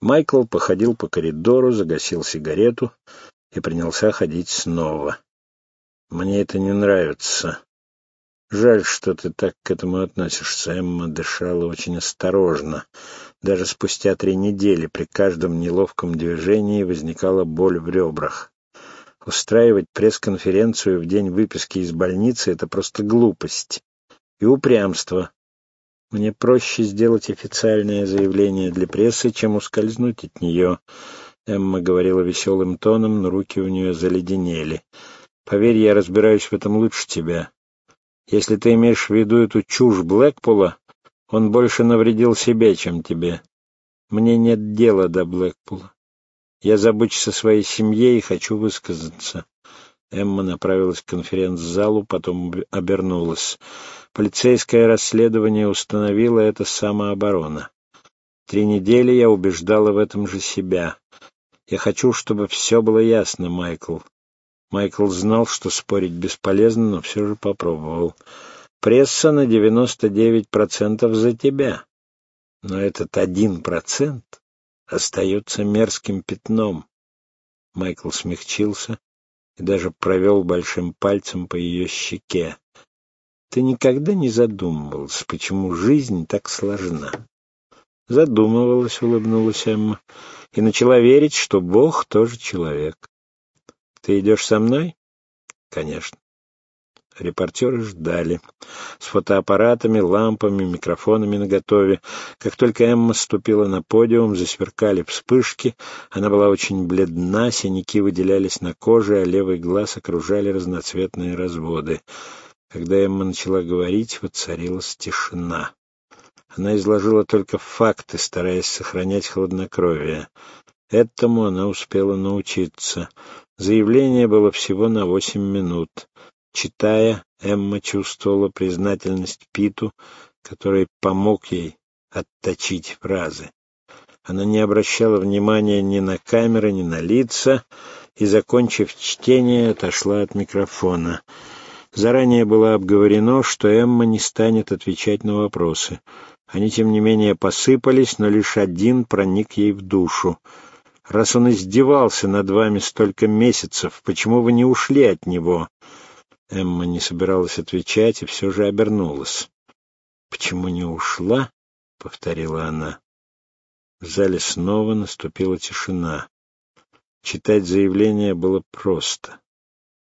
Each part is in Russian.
Майкл походил по коридору, загасил сигарету и принялся ходить снова. «Мне это не нравится. Жаль, что ты так к этому относишься». Эмма дышала очень осторожно. Даже спустя три недели при каждом неловком движении возникала боль в ребрах. Устраивать пресс-конференцию в день выписки из больницы — это просто глупость и упрямство. Мне проще сделать официальное заявление для прессы, чем ускользнуть от нее. Эмма говорила веселым тоном, но руки у нее заледенели. Поверь, я разбираюсь в этом лучше тебя. Если ты имеешь в виду эту чушь Блэкпула, он больше навредил себе, чем тебе. Мне нет дела до Блэкпула. Я забочусь о своей семье и хочу высказаться. Эмма направилась к конференц-залу, потом обернулась. Полицейское расследование установило это самооборона. Три недели я убеждала в этом же себя. Я хочу, чтобы все было ясно, Майкл. Майкл знал, что спорить бесполезно, но все же попробовал. Пресса на 99% за тебя. Но этот один процент остается мерзким пятном. Майкл смягчился и даже провел большим пальцем по ее щеке. Ты никогда не задумывался, почему жизнь так сложна? Задумывалась, улыбнулась Эмма, и начала верить, что Бог тоже человек. Ты идешь со мной? Конечно. Репортеры ждали. С фотоаппаратами, лампами, микрофонами наготове. Как только Эмма ступила на подиум, засверкали вспышки. Она была очень бледна, синяки выделялись на коже, а левый глаз окружали разноцветные разводы. Когда Эмма начала говорить, воцарилась тишина. Она изложила только факты, стараясь сохранять хладнокровие. Этому она успела научиться. Заявление было всего на восемь минут. Читая, Эмма чувствовала признательность Питу, который помог ей отточить фразы. Она не обращала внимания ни на камеры, ни на лица, и, закончив чтение, отошла от микрофона. Заранее было обговорено, что Эмма не станет отвечать на вопросы. Они, тем не менее, посыпались, но лишь один проник ей в душу. «Раз он издевался над вами столько месяцев, почему вы не ушли от него?» Эмма не собиралась отвечать и все же обернулась. «Почему не ушла?» — повторила она. В зале снова наступила тишина. Читать заявление было просто.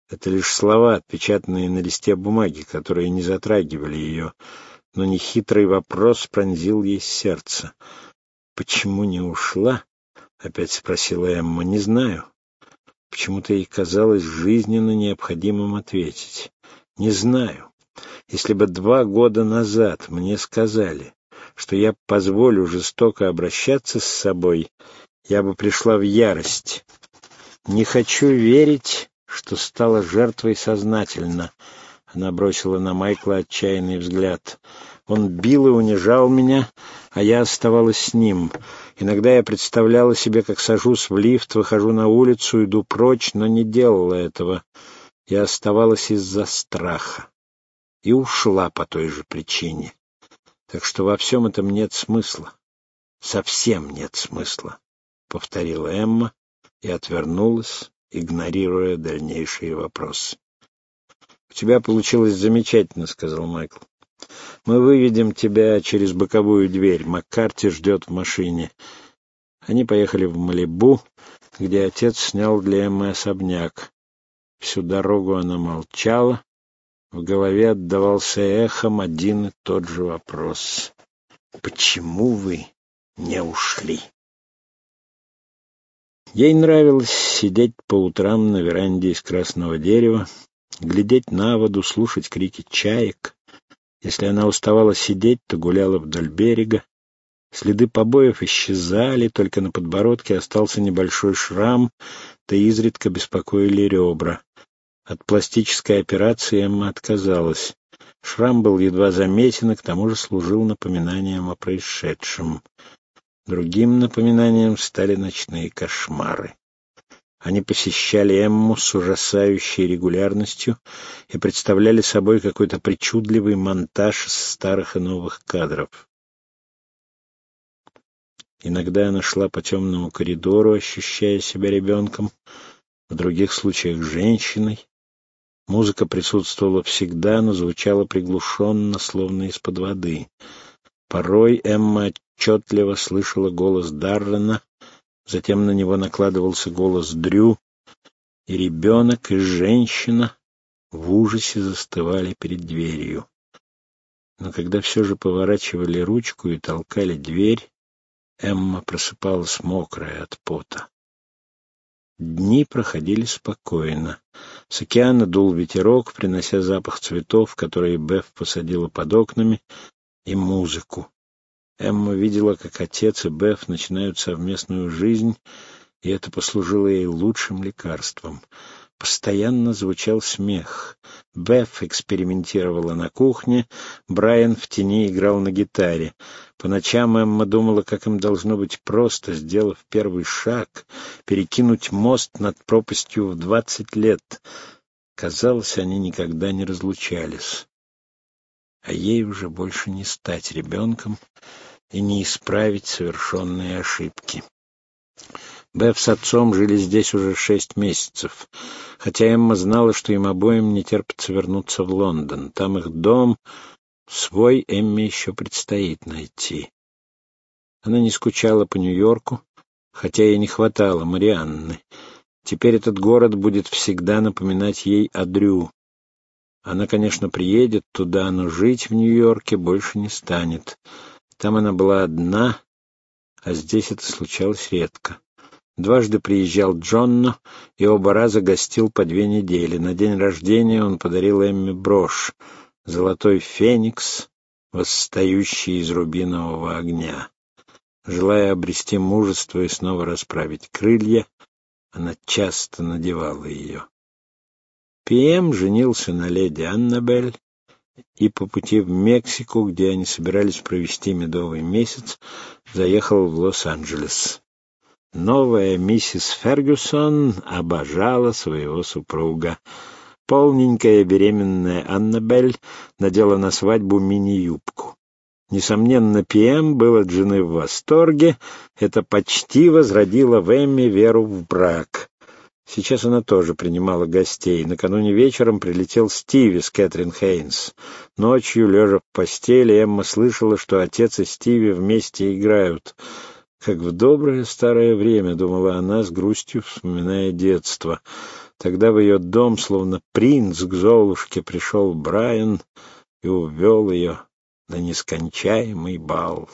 Это лишь слова, отпечатанные на листе бумаги, которые не затрагивали ее, но нехитрый вопрос пронзил ей сердце. «Почему не ушла?» — опять спросила Эмма. «Не знаю. Почему-то ей казалось жизненно необходимым ответить. Не знаю. Если бы два года назад мне сказали, что я позволю жестоко обращаться с собой, я бы пришла в ярость. Не хочу верить, что стала жертвой сознательно. Она бросила на Майкла отчаянный взгляд. Он бил и унижал меня, а я оставалась с ним. Иногда я представляла себе, как сажусь в лифт, выхожу на улицу, иду прочь, но не делала этого. Я оставалась из-за страха. И ушла по той же причине. Так что во всем этом нет смысла. Совсем нет смысла, — повторила Эмма и отвернулась, игнорируя дальнейшие вопросы. — У тебя получилось замечательно, — сказал Майкл. Мы выведем тебя через боковую дверь. Маккарти ждет в машине. Они поехали в Малибу, где отец снял для Эммы особняк. Всю дорогу она молчала. В голове отдавался эхом один и тот же вопрос. «Почему вы не ушли?» Ей нравилось сидеть по утрам на веранде из красного дерева, глядеть на воду, слушать крики чаек, если она уставала сидеть, то гуляла вдоль берега. Следы побоев исчезали, только на подбородке остался небольшой шрам, да изредка беспокоили ребра. От пластической операции Эмма отказалась. Шрам был едва заметен и к тому же служил напоминанием о происшедшем. Другим напоминанием стали ночные кошмары. Они посещали Эмму с ужасающей регулярностью и представляли собой какой-то причудливый монтаж старых и новых кадров. Иногда она шла по темному коридору, ощущая себя ребенком, в других случаях — женщиной. Музыка присутствовала всегда, но звучала приглушенно, словно из-под воды. Порой Эмма отчетливо слышала голос Даррена, затем на него накладывался голос Дрю, и ребенок, и женщина в ужасе застывали перед дверью. Но когда все же поворачивали ручку и толкали дверь, Эмма просыпалась мокрая от пота. Дни проходили спокойно. С океана дул ветерок, принося запах цветов, которые Беф посадила под окнами, и музыку. Эмма видела, как отец и Беф начинают совместную жизнь, и это послужило ей лучшим лекарством. Постоянно звучал смех. Беф экспериментировала на кухне, Брайан в тени играл на гитаре. По ночам Эмма думала, как им должно быть просто, сделав первый шаг, перекинуть мост над пропастью в двадцать лет. Казалось, они никогда не разлучались. А ей уже больше не стать ребенком и не исправить совершенные ошибки. Беф с отцом жили здесь уже шесть месяцев, хотя Эмма знала, что им обоим не терпится вернуться в Лондон. Там их дом, свой Эмме еще предстоит найти. Она не скучала по Нью-Йорку, хотя ей не хватало Марианны. Теперь этот город будет всегда напоминать ей о Дрю. Она, конечно, приедет туда, но жить в Нью-Йорке больше не станет. Там она была одна, а здесь это случалось редко. Дважды приезжал Джонно и оба раза гостил по две недели. На день рождения он подарил Эмме брошь — золотой феникс, восстающий из рубинового огня. Желая обрести мужество и снова расправить крылья, она часто надевала ее. Пием женился на леди Аннабель, и по пути в Мексику, где они собирались провести медовый месяц, заехал в Лос-Анджелес. Новая миссис Фергюсон обожала своего супруга. Полненькая беременная Аннабель надела на свадьбу мини-юбку. Несомненно, Пиэм был от жены в восторге, это почти возродило в Эмме веру в брак. Сейчас она тоже принимала гостей. Накануне вечером прилетел Стиви с Кэтрин Хейнс. Ночью, лежа в постели, Эмма слышала, что отец и Стиви вместе играют. Как в доброе старое время, думала она с грустью, вспоминая детство. Тогда в ее дом, словно принц к Золушке, пришел Брайан и увел ее на нескончаемый бал.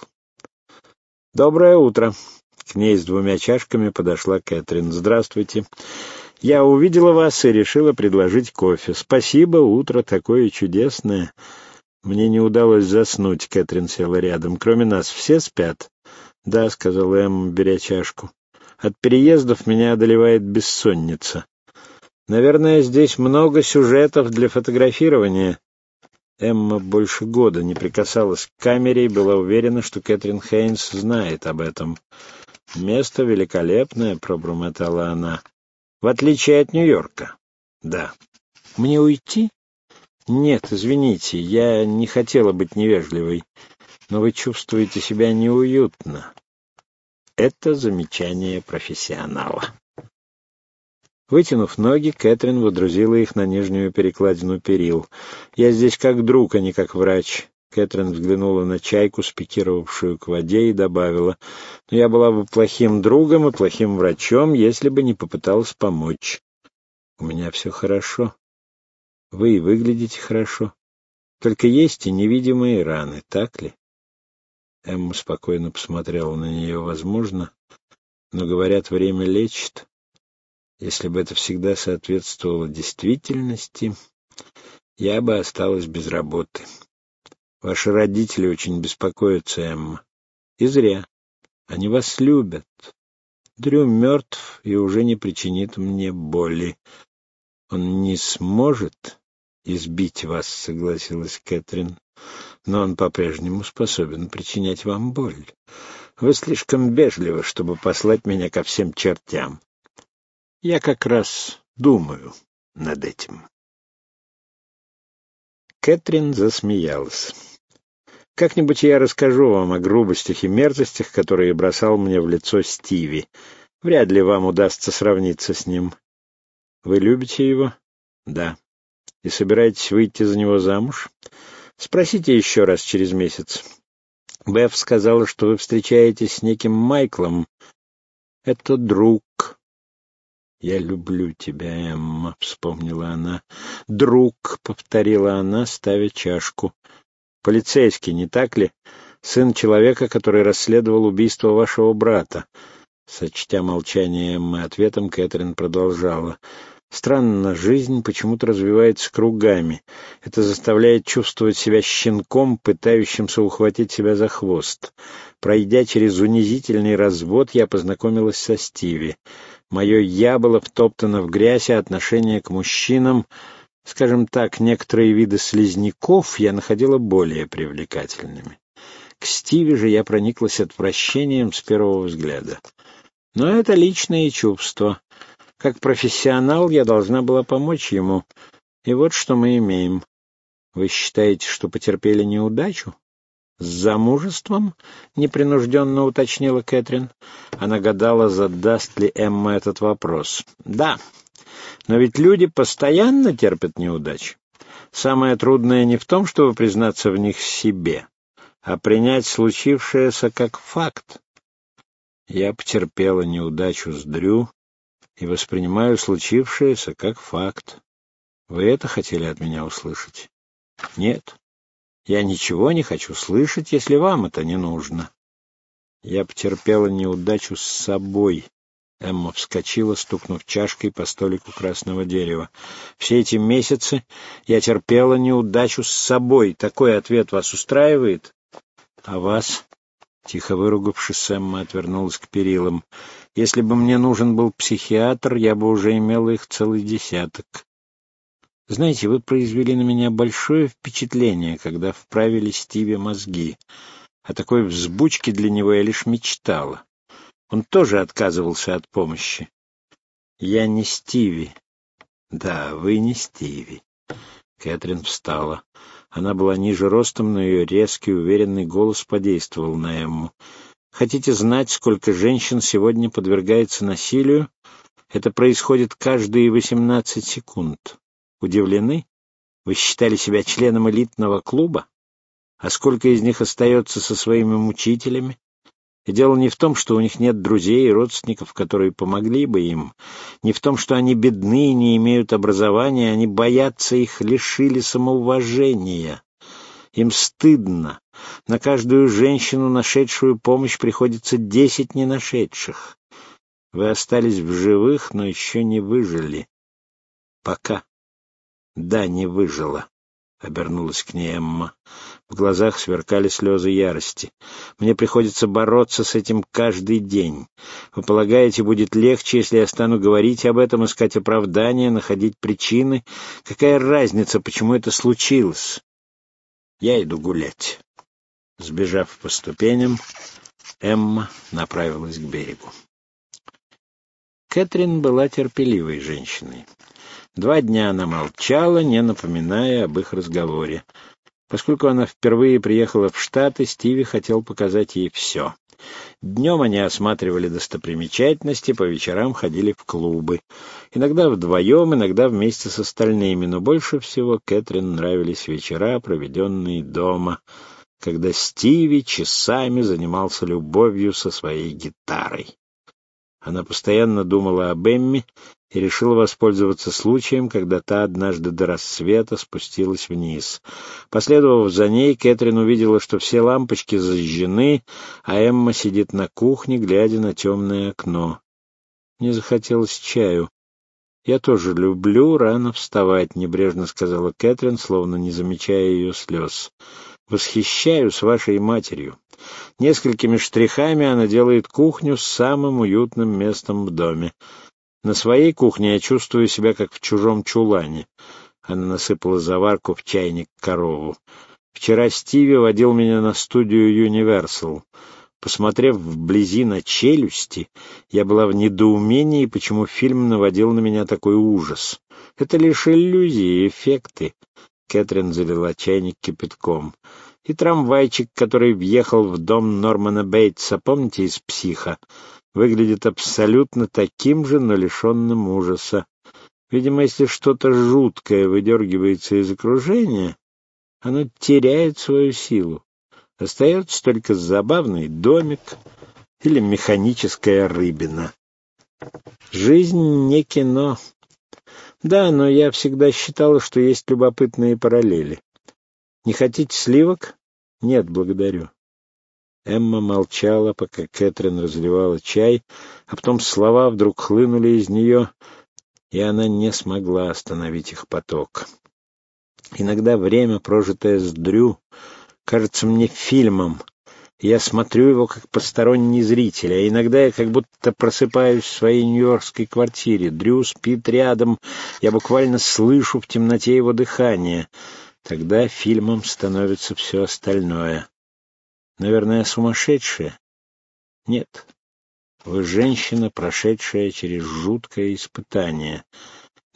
«Доброе утро!» К ней с двумя чашками подошла Кэтрин. «Здравствуйте. Я увидела вас и решила предложить кофе. Спасибо, утро такое чудесное. Мне не удалось заснуть», — Кэтрин села рядом. «Кроме нас все спят?» «Да», — сказал Эм, беря чашку. «От переездов меня одолевает бессонница. Наверное, здесь много сюжетов для фотографирования». Эмма больше года не прикасалась к камере и была уверена, что Кэтрин Хейнс знает об этом. «Место великолепное», — пробормотала она. «В отличие от Нью-Йорка». «Да». «Мне уйти?» «Нет, извините, я не хотела быть невежливой, но вы чувствуете себя неуютно». Это замечание профессионала. Вытянув ноги, Кэтрин водрузила их на нижнюю перекладину перил. «Я здесь как друг, а не как врач. Кэтрин взглянула на чайку, спикировавшую к воде, и добавила, «Но я была бы плохим другом и плохим врачом, если бы не попыталась помочь. У меня все хорошо. Вы и выглядите хорошо. Только есть и невидимые раны, так ли?» Эмма спокойно посмотрела на нее. «Возможно, но, говорят, время лечит. Если бы это всегда соответствовало действительности, я бы осталась без работы». Ваши родители очень беспокоятся, Эмма. И зря. Они вас любят. Дрю мертв и уже не причинит мне боли. Он не сможет избить вас, согласилась Кэтрин, но он по-прежнему способен причинять вам боль. Вы слишком вежливы, чтобы послать меня ко всем чертям. Я как раз думаю над этим. Кэтрин засмеялась. Как-нибудь я расскажу вам о грубостях и мерзостях, которые бросал мне в лицо Стиви. Вряд ли вам удастся сравниться с ним. Вы любите его? Да. И собираетесь выйти за него замуж? Спросите еще раз через месяц. Беф сказала, что вы встречаетесь с неким Майклом. Это друг. «Я люблю тебя, Эмма», — вспомнила она. «Друг», — повторила она, ставя чашку. «Полицейский, не так ли? Сын человека, который расследовал убийство вашего брата». Сочтя молчание Эммы ответом, Кэтрин продолжала. Странно, жизнь почему-то развивается кругами. Это заставляет чувствовать себя щенком, пытающимся ухватить себя за хвост. Пройдя через унизительный развод, я познакомилась со Стиви. Мое «я» было втоптано в грязь, а отношение к мужчинам, скажем так, некоторые виды слизняков я находила более привлекательными. К Стиве же я прониклась отвращением с первого взгляда. Но это личные чувства. Как профессионал я должна была помочь ему. И вот что мы имеем. Вы считаете, что потерпели неудачу? «С замужеством?» — непринужденно уточнила Кэтрин. Она гадала, задаст ли Эмма этот вопрос. «Да, но ведь люди постоянно терпят неудачи. Самое трудное не в том, чтобы признаться в них себе, а принять случившееся как факт. Я потерпела неудачу с Дрю и воспринимаю случившееся как факт. Вы это хотели от меня услышать? Нет. Я ничего не хочу слышать, если вам это не нужно. Я потерпела неудачу с собой. Эмма вскочила, стукнув чашкой по столику красного дерева. Все эти месяцы я терпела неудачу с собой. Такой ответ вас устраивает? А вас? Тихо выругавшись, Эмма отвернулась к перилам. Если бы мне нужен был психиатр, я бы уже имела их целый десяток. Знаете, вы произвели на меня большое впечатление, когда вправили Стиве мозги. О такой взбучке для него я лишь мечтала. Он тоже отказывался от помощи. Я не Стиви. Да, вы не Стиви. Кэтрин встала. Она была ниже ростом, но ее резкий, уверенный голос подействовал на Эмму. Хотите знать, сколько женщин сегодня подвергается насилию? Это происходит каждые восемнадцать секунд. Удивлены? Вы считали себя членом элитного клуба? А сколько из них остается со своими мучителями? И дело не в том, что у них нет друзей и родственников, которые помогли бы им, не в том, что они бедны и не имеют образования, они боятся их, лишили самоуважения. Им стыдно. На каждую женщину, нашедшую помощь, приходится десять не нашедших. Вы остались в живых, но еще не выжили. Пока. Да, не выжила, — обернулась к ней Эмма. В глазах сверкали слезы ярости. Мне приходится бороться с этим каждый день. Вы полагаете, будет легче, если я стану говорить об этом, искать оправдания, находить причины? Какая разница, почему это случилось? Я иду гулять. Сбежав по ступеням, Эмма направилась к берегу. Кэтрин была терпеливой женщиной. Два дня она молчала, не напоминая об их разговоре. Поскольку она впервые приехала в Штаты, Стиви хотел показать ей все. Днем они осматривали достопримечательности, по вечерам ходили в клубы. Иногда вдвоем, иногда вместе с остальными, но больше всего Кэтрин нравились вечера, проведенные дома, когда Стиви часами занимался любовью со своей гитарой. Она постоянно думала об Эмми и решила воспользоваться случаем, когда та однажды до рассвета спустилась вниз. Последовав за ней, Кэтрин увидела, что все лампочки зажжены, а Эмма сидит на кухне, глядя на темное окно. Мне захотелось чаю. «Я тоже люблю рано вставать», — небрежно сказала Кэтрин, словно не замечая ее слез. «Восхищаюсь вашей матерью. Несколькими штрихами она делает кухню самым уютным местом в доме. На своей кухне я чувствую себя как в чужом чулане. Она насыпала заварку в чайник корову. Вчера Стиви водил меня на студию Universal. Посмотрев вблизи на челюсти, я была в недоумении, почему фильм наводил на меня такой ужас. Это лишь иллюзии, эффекты. Кэтрин залила чайник кипятком. И трамвайчик, который въехал в дом Нормана Бейтса, помните, из «Психа», выглядит абсолютно таким же, но лишенным ужаса. Видимо, если что-то жуткое выдергивается из окружения, оно теряет свою силу. Остается только забавный домик или механическая рыбина. Жизнь не кино. Да, но я всегда считала, что есть любопытные параллели. Не хотите сливок? Нет, благодарю. Эмма молчала, пока Кэтрин разливала чай, а потом слова вдруг хлынули из нее, и она не смогла остановить их поток. Иногда время, прожитое с Дрю, кажется мне фильмом. Я смотрю его как посторонний зритель, а иногда я как будто просыпаюсь в своей нью-йоркской квартире. Дрю спит рядом, я буквально слышу в темноте его дыхание. Тогда фильмом становится все остальное. Наверное, сумасшедшая? Нет. Вы женщина, прошедшая через жуткое испытание.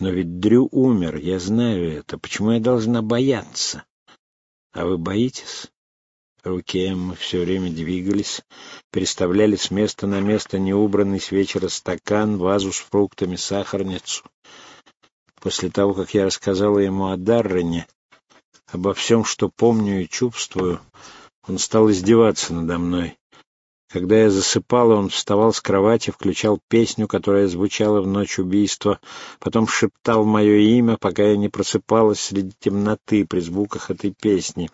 Но ведь Дрю умер, я знаю это. Почему я должна бояться? А вы боитесь? Руки Эммы все время двигались, переставляли с места на место неубранный с вечера стакан, вазу с фруктами, сахарницу. После того, как я рассказала ему о Даррене, обо всем, что помню и чувствую, он стал издеваться надо мной. Когда я засыпала, он вставал с кровати, включал песню, которая звучала в ночь убийства, потом шептал мое имя, пока я не просыпалась среди темноты при звуках этой песни.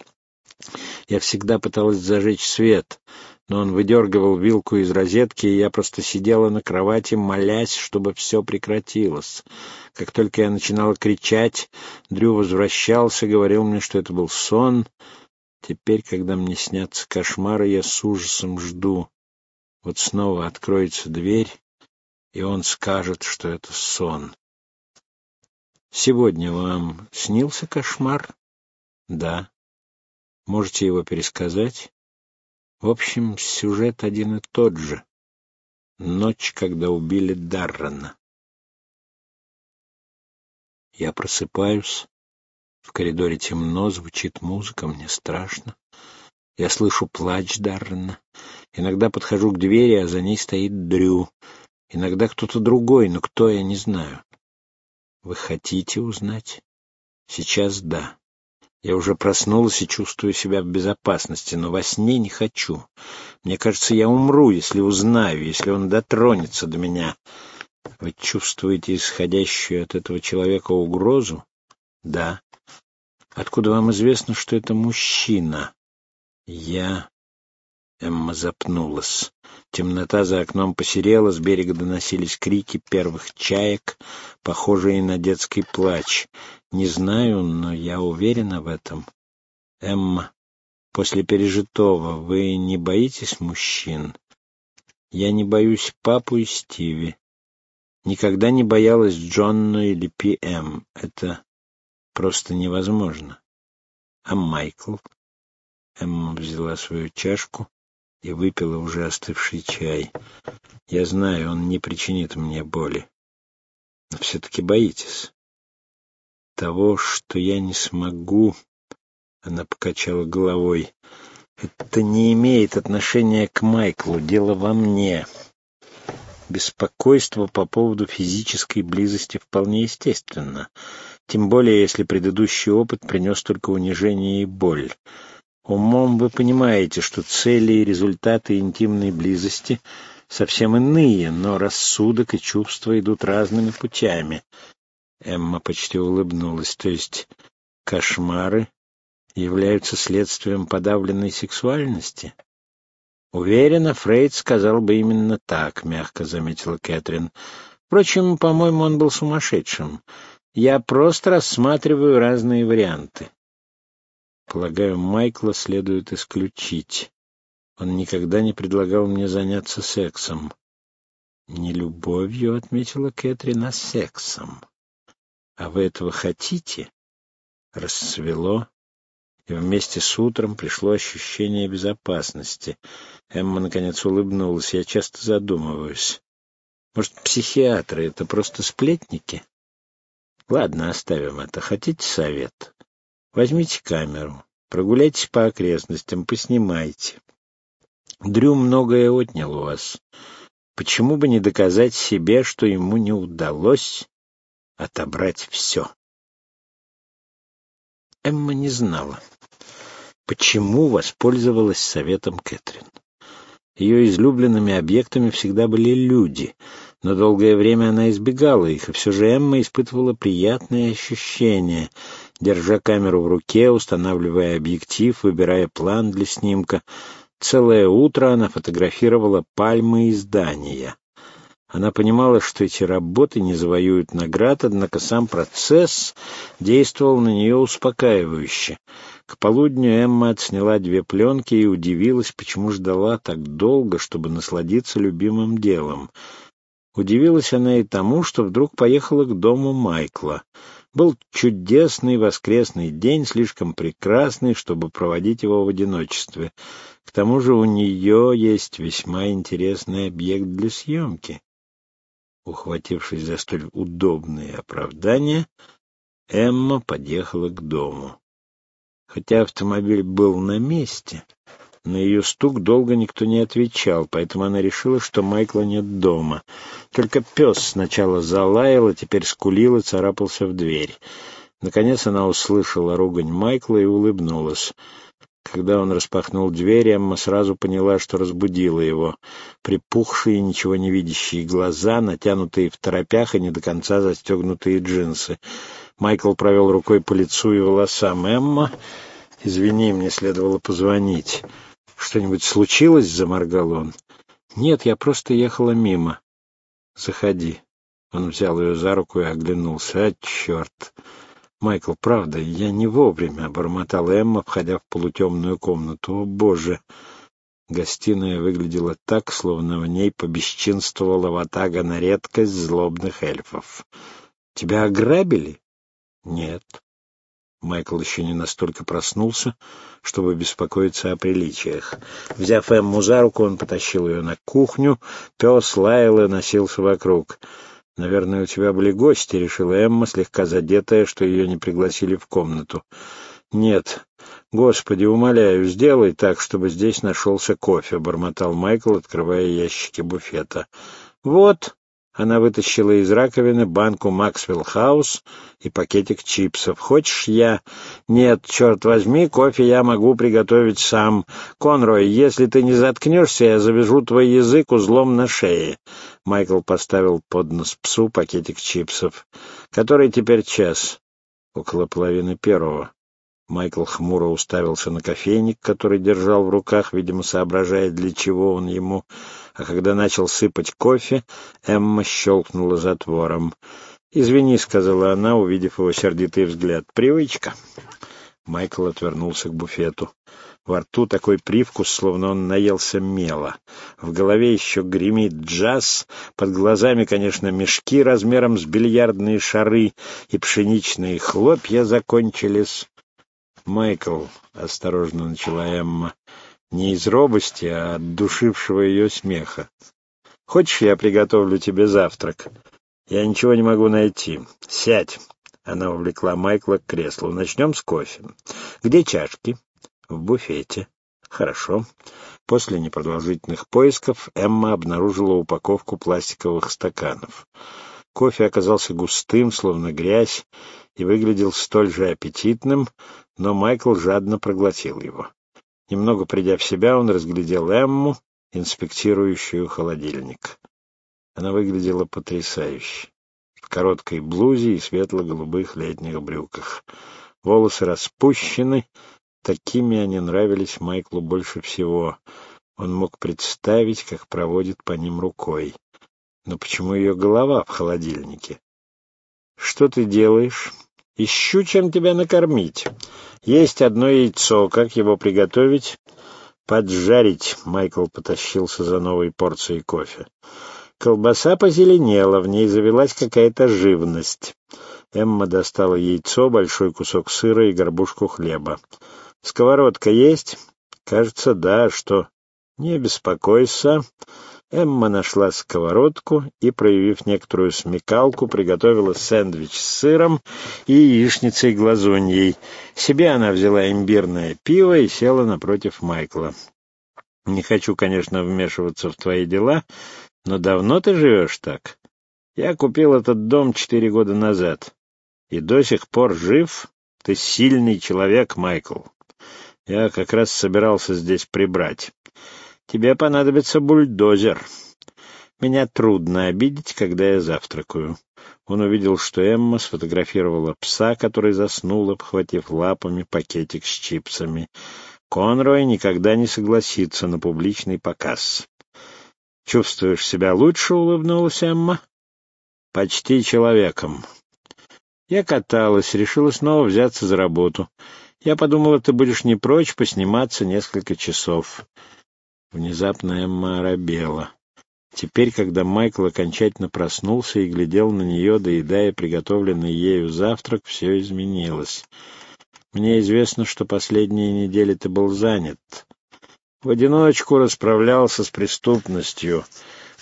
Я всегда пыталась зажечь свет, но он выдергивал вилку из розетки, и я просто сидела на кровати, молясь, чтобы все прекратилось. Как только я начинала кричать, Дрю возвращался, говорил мне, что это был сон — Теперь, когда мне снятся кошмары, я с ужасом жду. Вот снова откроется дверь, и он скажет, что это сон. Сегодня вам снился кошмар? Да. Можете его пересказать? В общем, сюжет один и тот же. Ночь, когда убили Даррена. Я просыпаюсь, в коридоре темно, звучит музыка, мне страшно. Я слышу плач Даррена. Иногда подхожу к двери, а за ней стоит Дрю. Иногда кто-то другой, но кто, я не знаю. Вы хотите узнать? Сейчас да. Я уже проснулась и чувствую себя в безопасности, но во сне не хочу. Мне кажется, я умру, если узнаю, если он дотронется до меня. Вы чувствуете исходящую от этого человека угрозу? Да. Откуда вам известно, что это мужчина? Я... Эмма запнулась. Темнота за окном посерела, с берега доносились крики первых чаек, похожие на детский плач. Не знаю, но я уверена в этом. Эмма, после пережитого вы не боитесь мужчин? Я не боюсь папу и Стиви. Никогда не боялась Джонну или Пи-Эм. Это просто невозможно. А Майкл? Эмма взяла свою чашку и выпила уже остывший чай. Я знаю, он не причинит мне боли. Но все-таки боитесь. Того, что я не смогу, она покачала головой. Это не имеет отношения к Майклу, дело во мне. Беспокойство по поводу физической близости вполне естественно тем более если предыдущий опыт принес только унижение и боль. Умом вы понимаете, что цели и результаты интимной близости совсем иные, но рассудок и чувства идут разными путями. Эмма почти улыбнулась, то есть кошмары являются следствием подавленной сексуальности? Уверена, Фрейд сказал бы именно так, мягко заметила Кэтрин. Впрочем, по-моему, он был сумасшедшим. Я просто рассматриваю разные варианты. Полагаю, Майкла следует исключить. Он никогда не предлагал мне заняться сексом. Не любовью, — отметила Кэтрин, — а сексом. А вы этого хотите? Расцвело, и вместе с утром пришло ощущение безопасности. Эмма, наконец, улыбнулась. Я часто задумываюсь. Может, психиатры — это просто сплетники? Ладно, оставим это. Хотите совет? Возьмите камеру. Прогуляйтесь по окрестностям, поснимайте. Дрю многое отнял у вас. Почему бы не доказать себе, что ему не удалось отобрать все? Эмма не знала, почему воспользовалась советом Кэтрин. Ее излюбленными объектами всегда были люди, но долгое время она избегала их, и все же Эмма испытывала приятные ощущения, держа камеру в руке, устанавливая объектив, выбирая план для снимка. Целое утро она фотографировала пальмы и здания. Она понимала, что эти работы не завоюют наград, однако сам процесс действовал на нее успокаивающе. К полудню Эмма отсняла две пленки и удивилась, почему ждала так долго, чтобы насладиться любимым делом. Удивилась она и тому, что вдруг поехала к дому Майкла. Был чудесный воскресный день, слишком прекрасный, чтобы проводить его в одиночестве. К тому же у нее есть весьма интересный объект для съемки. Ухватившись за столь удобные оправдания, Эмма подъехала к дому. Хотя автомобиль был на месте, на ее стук долго никто не отвечал, поэтому она решила, что Майкла нет дома. Только пес сначала залаял, а теперь скулил и царапался в дверь. Наконец она услышала ругань Майкла и улыбнулась. Когда он распахнул дверь, Эмма сразу поняла, что разбудила его. Припухшие, ничего не видящие глаза, натянутые в торопях и не до конца застегнутые джинсы. Майкл провел рукой по лицу и волосам. «Эмма, извини, мне следовало позвонить». «Что-нибудь случилось?» — заморгал он. «Нет, я просто ехала мимо». «Заходи». Он взял ее за руку и оглянулся. «А, черт!» «Майкл, правда, я не вовремя», — бормотала Эмма, входя в полутемную комнату. «О, боже!» Гостиная выглядела так, словно в ней побесчинствовала ватага на редкость злобных эльфов. «Тебя ограбили?» «Нет». Майкл еще не настолько проснулся, чтобы беспокоиться о приличиях. Взяв Эмму за руку, он потащил ее на кухню. Пес лаял и носился вокруг. «Наверное, у тебя были гости», — решила Эмма, слегка задетая, что ее не пригласили в комнату. «Нет. Господи, умоляю, сделай так, чтобы здесь нашелся кофе», — бормотал Майкл, открывая ящики буфета. «Вот», она вытащила из раковины банку Максвелл Хаус и пакетик чипсов. «Хочешь я?» «Нет, черт возьми, кофе я могу приготовить сам. Конрой, если ты не заткнешься, я завяжу твой язык узлом на шее». Майкл поставил под нос псу пакетик чипсов. «Который теперь час?» «Около половины первого». Майкл хмуро уставился на кофейник, который держал в руках, видимо, соображая, для чего он ему а когда начал сыпать кофе, Эмма щелкнула затвором. «Извини», — сказала она, увидев его сердитый взгляд. «Привычка». Майкл отвернулся к буфету. Во рту такой привкус, словно он наелся мела. В голове еще гремит джаз, под глазами, конечно, мешки размером с бильярдные шары и пшеничные хлопья закончились. «Майкл», — осторожно начала Эмма, не из робости, а от душившего ее смеха. «Хочешь, я приготовлю тебе завтрак? Я ничего не могу найти. Сядь!» Она увлекла Майкла к креслу. «Начнем с кофе. Где чашки?» «В буфете». «Хорошо». После непродолжительных поисков Эмма обнаружила упаковку пластиковых стаканов. Кофе оказался густым, словно грязь, и выглядел столь же аппетитным, но Майкл жадно проглотил его. Немного придя в себя, он разглядел Эмму, инспектирующую холодильник. Она выглядела потрясающе. В короткой блузе и светло-голубых летних брюках. Волосы распущены, такими они нравились Майклу больше всего. Он мог представить, как проводит по ним рукой. Но почему ее голова в холодильнике? «Что ты делаешь?» «Ищу, чем тебя накормить. Есть одно яйцо. Как его приготовить? Поджарить. Майкл потащился за новой порцией кофе. Колбаса позеленела, в ней завелась какая-то живность. Эмма достала яйцо, большой кусок сыра и горбушку хлеба. «Сковородка есть?» «Кажется, да. Что?» «Не беспокойся. Эмма нашла сковородку и, проявив некоторую смекалку, приготовила сэндвич с сыром и яичницей глазуньей. Себе она взяла имбирное пиво и села напротив Майкла. «Не хочу, конечно, вмешиваться в твои дела, но давно ты живешь так? Я купил этот дом четыре года назад и до сих пор жив. Ты сильный человек, Майкл. Я как раз собирался здесь прибрать. Тебе понадобится бульдозер. Меня трудно обидеть, когда я завтракаю. Он увидел, что Эмма сфотографировала пса, который заснул, обхватив лапами пакетик с чипсами. Конрой никогда не согласится на публичный показ. «Чувствуешь себя лучше?» — улыбнулась Эмма. «Почти человеком. Я каталась, решила снова взяться за работу. Я подумала, ты будешь не прочь посниматься несколько часов. Внезапно Эмма оробела. Теперь, когда Майкл окончательно проснулся и глядел на нее, доедая приготовленный ею завтрак, все изменилось. «Мне известно, что последние недели ты был занят. В одиночку расправлялся с преступностью.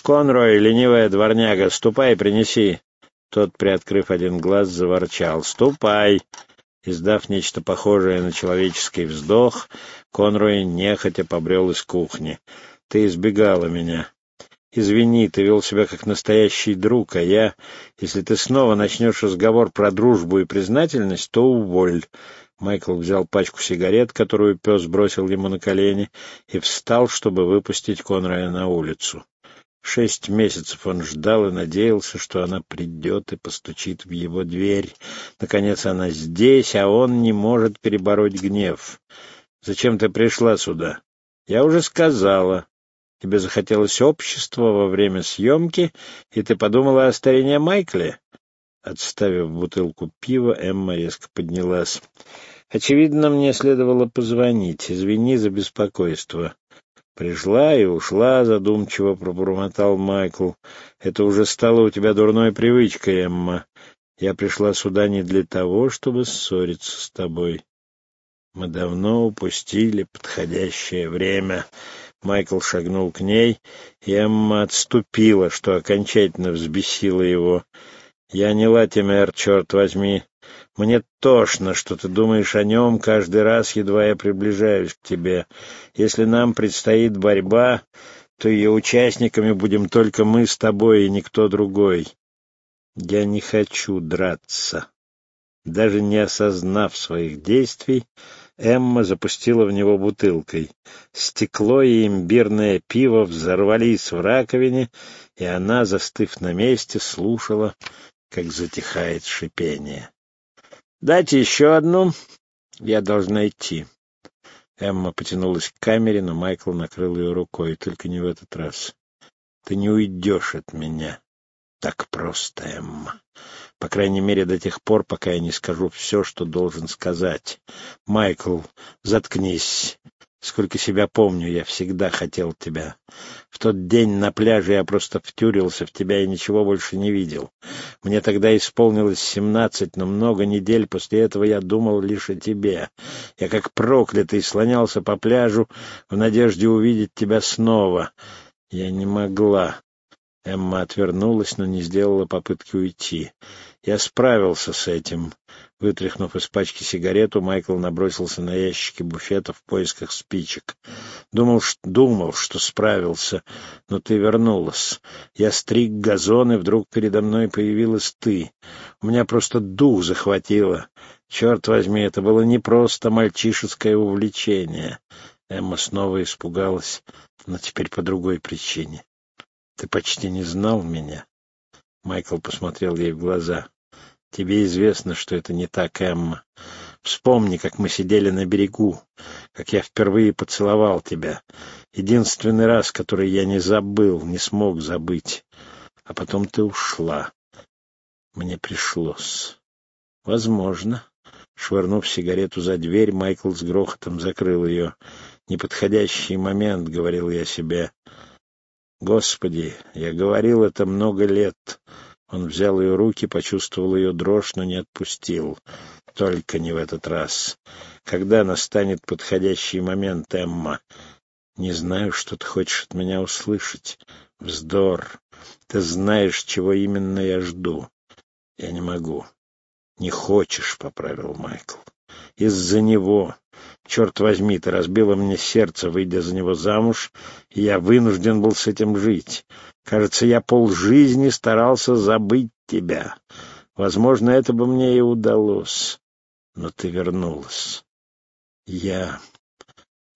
Конрой, ленивая дворняга, ступай, принеси». Тот, приоткрыв один глаз, заворчал. «Ступай!» Издав нечто похожее на человеческий вздох, Конрой нехотя побрел из кухни. «Ты избегала меня. Извини, ты вел себя как настоящий друг, а я... Если ты снова начнешь разговор про дружбу и признательность, то уволь». Майкл взял пачку сигарет, которую пес бросил ему на колени, и встал, чтобы выпустить Конрая на улицу. Шесть месяцев он ждал и надеялся, что она придет и постучит в его дверь. Наконец она здесь, а он не может перебороть гнев. «Зачем ты пришла сюда?» «Я уже сказала. Тебе захотелось общества во время съемки, и ты подумала о старине Майкле?» Отставив бутылку пива, Эмма резко поднялась. «Очевидно, мне следовало позвонить. Извини за беспокойство. Пришла и ушла, задумчиво пробормотал Майкл. Это уже стало у тебя дурной привычкой, Эмма. Я пришла сюда не для того, чтобы ссориться с тобой. Мы давно упустили подходящее время. Майкл шагнул к ней, и Эмма отступила, что окончательно взбесило его. «Я не Латимер, черт возьми. Мне тошно, что ты думаешь о нем каждый раз, едва я приближаюсь к тебе. Если нам предстоит борьба, то ее участниками будем только мы с тобой и никто другой. Я не хочу драться. Даже не осознав своих действий, Эмма запустила в него бутылкой. Стекло и имбирное пиво взорвались в раковине, и она, застыв на месте, слушала, как затихает шипение. «Дайте еще одну. Я должна идти». Эмма потянулась к камере, но Майкл накрыл ее рукой. «Только не в этот раз. Ты не уйдешь от меня. Так просто, Эмма. По крайней мере, до тех пор, пока я не скажу все, что должен сказать. Майкл, заткнись. Сколько себя помню, я всегда хотел тебя. В тот день на пляже я просто втюрился в тебя и ничего больше не видел. Мне тогда исполнилось семнадцать, но много недель после этого я думал лишь о тебе. Я как проклятый слонялся по пляжу в надежде увидеть тебя снова. Я не могла. Эмма отвернулась, но не сделала попытки уйти. Я справился с этим. Вытряхнув из пачки сигарету, Майкл набросился на ящики буфета в поисках спичек. Думал, думал, что справился, но ты вернулась. Я стриг газон, и вдруг передо мной появилась ты. У меня просто дух захватило. Черт возьми, это было не просто мальчишеское увлечение. Эмма снова испугалась, но теперь по другой причине. Ты почти не знал меня. Майкл посмотрел ей в глаза. Тебе известно, что это не так, Эмма. Вспомни, как мы сидели на берегу, как я впервые поцеловал тебя. Единственный раз, который я не забыл, не смог забыть. А потом ты ушла. Мне пришлось. Возможно. Швырнув сигарету за дверь, Майкл с грохотом закрыл ее. «Неподходящий момент», — говорил я себе. «Господи, я говорил это много лет. Он взял ее руки, почувствовал ее дрожь, но не отпустил. Только не в этот раз. Когда настанет подходящий момент, Эмма? Не знаю, что ты хочешь от меня услышать. Вздор. Ты знаешь, чего именно я жду. Я не могу. Не хочешь, — поправил Майкл. Из-за него. Черт возьми, ты разбила мне сердце, выйдя за него замуж, и я вынужден был с этим жить. Кажется, я полжизни старался забыть тебя. Возможно, это бы мне и удалось. Но ты вернулась. Я...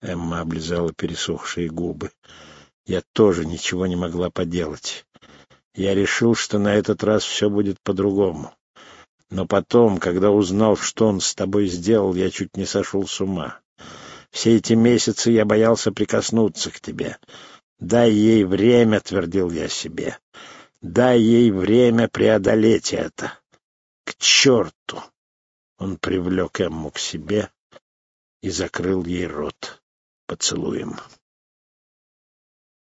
Эмма облизала пересохшие губы. Я тоже ничего не могла поделать. Я решил, что на этот раз все будет по-другому. Но потом, когда узнал, что он с тобой сделал, я чуть не сошел с ума. Все эти месяцы я боялся прикоснуться к тебе. Дай ей время, — твердил я себе. Дай ей время преодолеть это. К черту! Он привлек Эмму к себе и закрыл ей рот поцелуем.